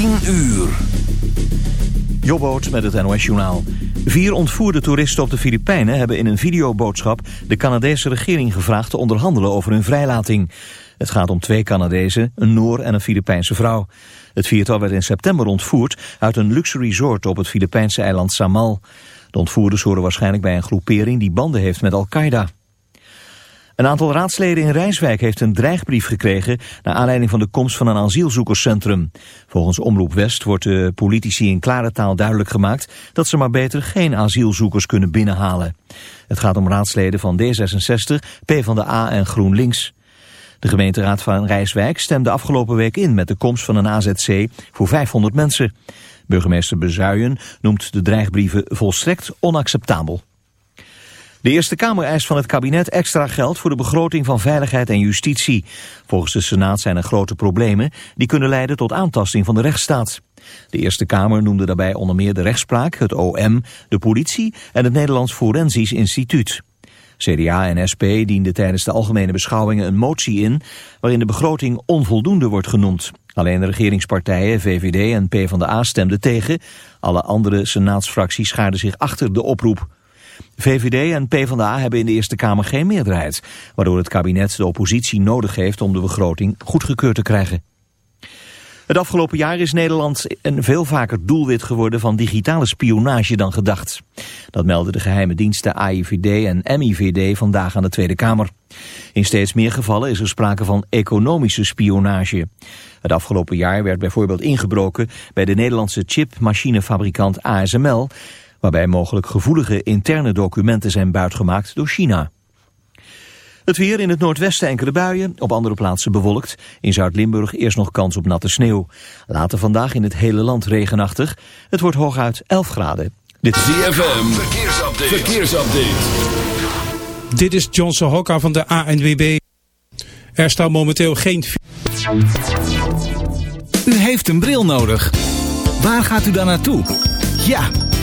10 uur. Jobboot met het NOS Journaal. Vier ontvoerde toeristen op de Filipijnen hebben in een videoboodschap... de Canadese regering gevraagd te onderhandelen over hun vrijlating. Het gaat om twee Canadezen, een Noor en een Filipijnse vrouw. Het viertal werd in september ontvoerd uit een luxe resort op het Filipijnse eiland Samal. De ontvoerders horen waarschijnlijk bij een groepering die banden heeft met Al-Qaeda. Een aantal raadsleden in Rijswijk heeft een dreigbrief gekregen... naar aanleiding van de komst van een asielzoekerscentrum. Volgens Omroep West wordt de politici in klare taal duidelijk gemaakt... dat ze maar beter geen asielzoekers kunnen binnenhalen. Het gaat om raadsleden van D66, PvdA en GroenLinks. De gemeenteraad van Rijswijk stemde afgelopen week in... met de komst van een AZC voor 500 mensen. Burgemeester Bezuijen noemt de dreigbrieven volstrekt onacceptabel. De Eerste Kamer eist van het kabinet extra geld voor de begroting van veiligheid en justitie. Volgens de Senaat zijn er grote problemen die kunnen leiden tot aantasting van de rechtsstaat. De Eerste Kamer noemde daarbij onder meer de rechtspraak, het OM, de politie en het Nederlands Forensisch Instituut. CDA en SP dienden tijdens de algemene beschouwingen een motie in... waarin de begroting onvoldoende wordt genoemd. Alleen de regeringspartijen, VVD en PvdA stemden tegen. Alle andere senaatsfracties schaarden zich achter de oproep. VVD en PvdA hebben in de Eerste Kamer geen meerderheid, waardoor het kabinet de oppositie nodig heeft om de begroting goedgekeurd te krijgen. Het afgelopen jaar is Nederland een veel vaker doelwit geworden van digitale spionage dan gedacht. Dat melden de geheime diensten AIVD en MIVD vandaag aan de Tweede Kamer. In steeds meer gevallen is er sprake van economische spionage. Het afgelopen jaar werd bijvoorbeeld ingebroken bij de Nederlandse chipmachinefabrikant ASML waarbij mogelijk gevoelige interne documenten zijn buitgemaakt door China. Het weer in het noordwesten enkele buien, op andere plaatsen bewolkt. In Zuid-Limburg eerst nog kans op natte sneeuw. Later vandaag in het hele land regenachtig. Het wordt hooguit 11 graden. Dit is ZFM, verkeersupdate. verkeersupdate. Dit is Johnson Hokka van de ANWB. Er staat momenteel geen... U heeft een bril nodig. Waar gaat u dan naartoe? Ja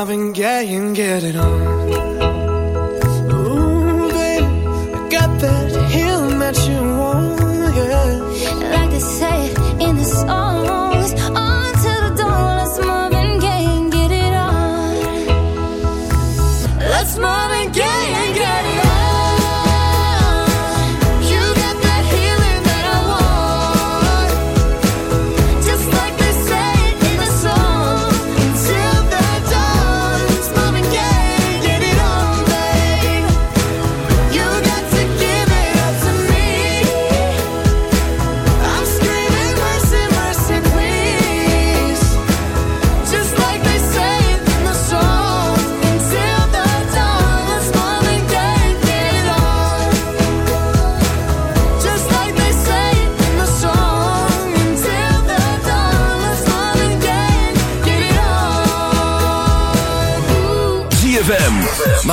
I've been getting, it on.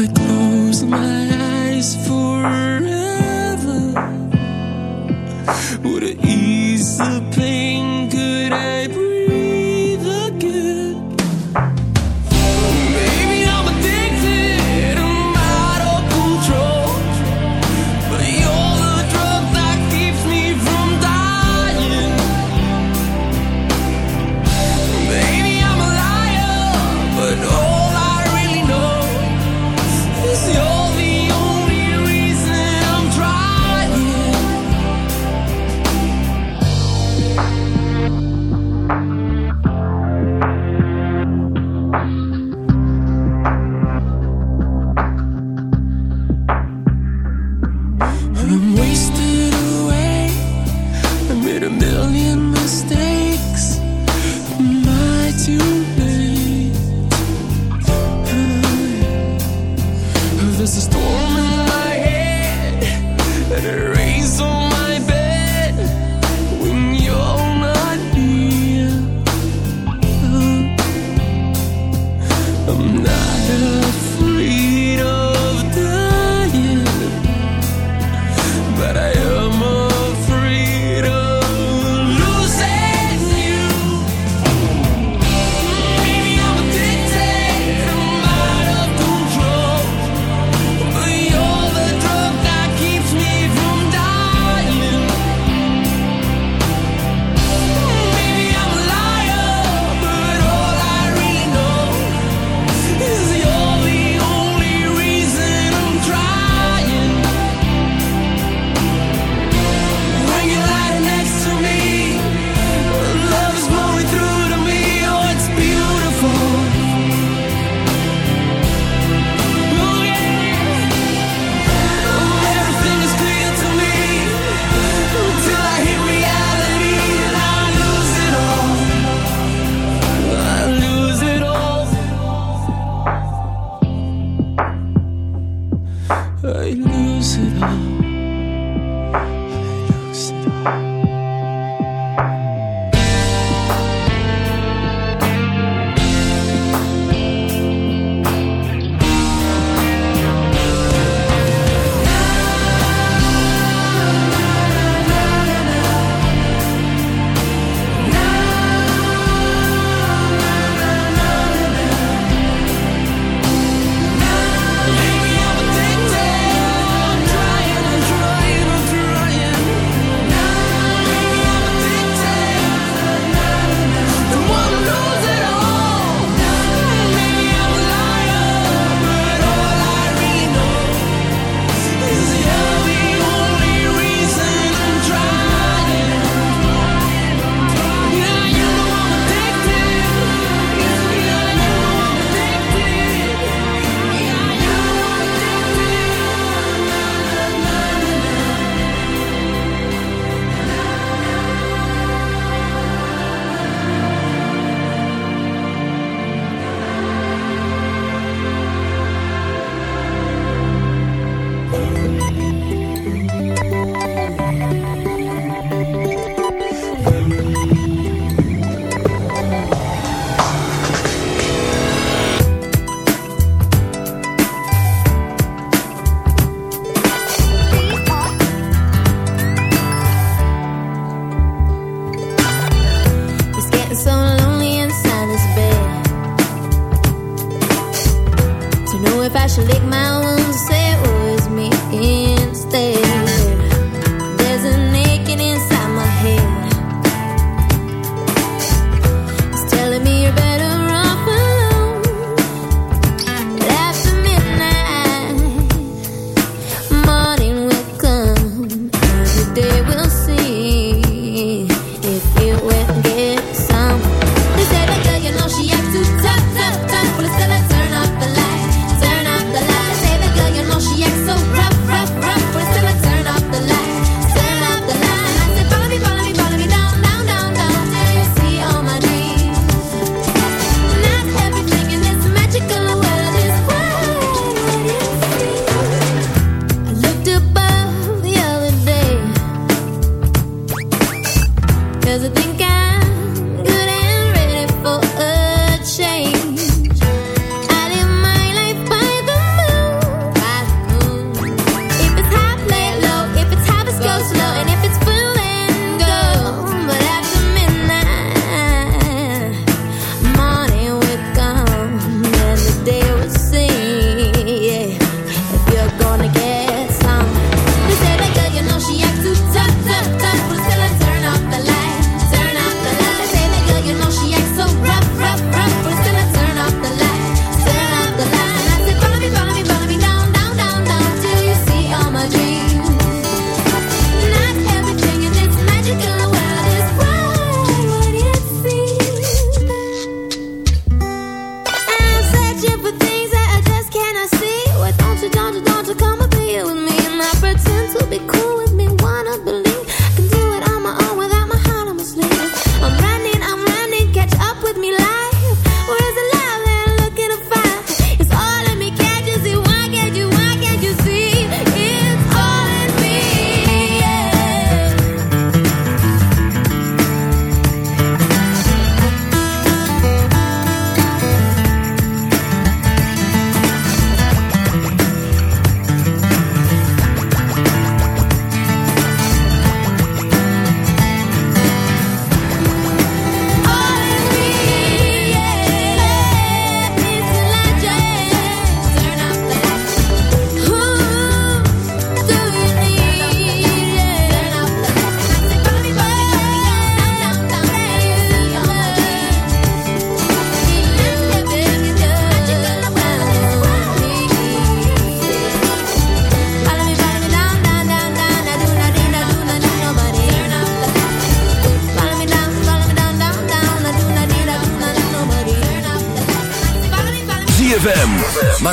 If I close my eyes forever, would it ease the pain?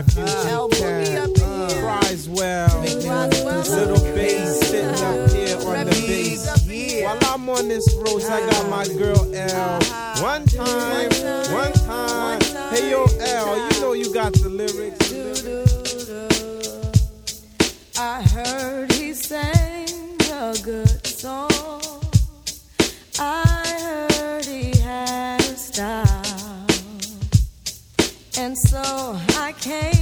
refuge. Uh, Boogie up in here. Risewell. Little bass sitting up here on the bass. While I'm on this road, I got my girl L. One time. okay.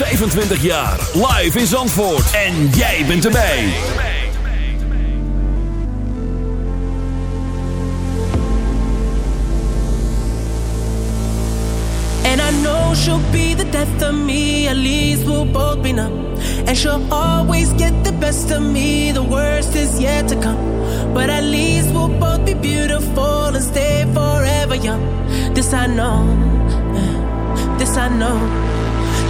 25 jaar. Live in Zandvoort. En jij bent erbij. And I know she'll be the death of me. At least we'll both be numb. And she'll always get the best of me. The worst is yet to come. But at least we'll both be beautiful and stay forever young. This I know. This I know.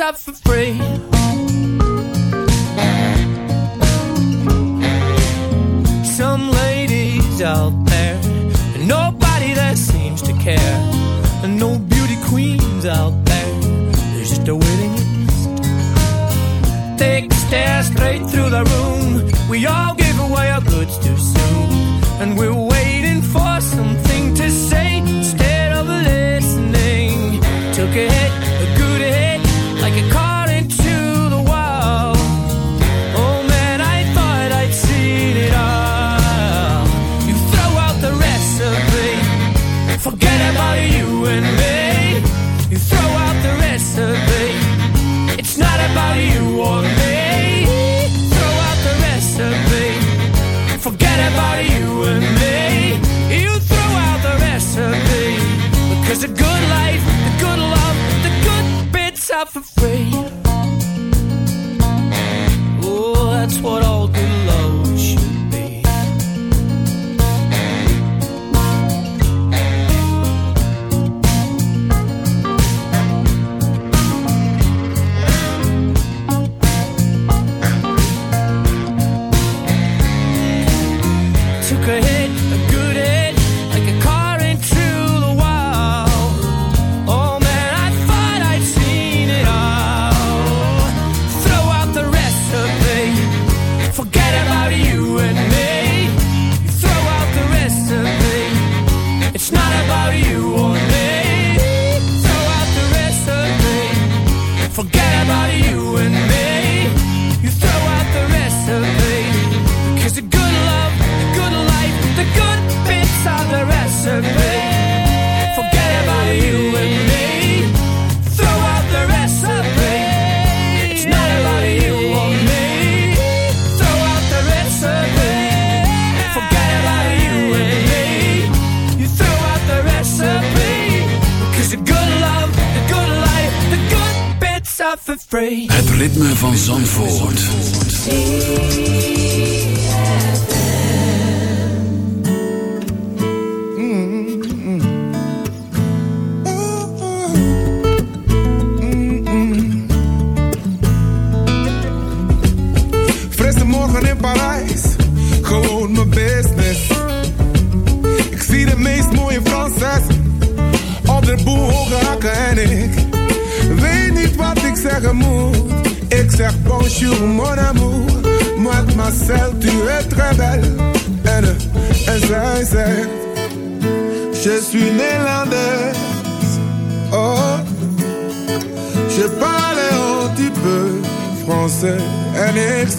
up for free. Some ladies out there, and nobody that seems to care, and no beauty queens out there. There's just a waiting list. Take a stare straight through the room Het ritme van Zandvoort. Vresde morgen in Parijs, gewoon mijn business. Ik zie de meest mooie Frances, op de boerhoge en ik. amour, sur mon amour. Moi, Marcel, tu es très belle. N, S, S, S. Je suis néerlandaise. Oh, je parle un petit peu français. N, X,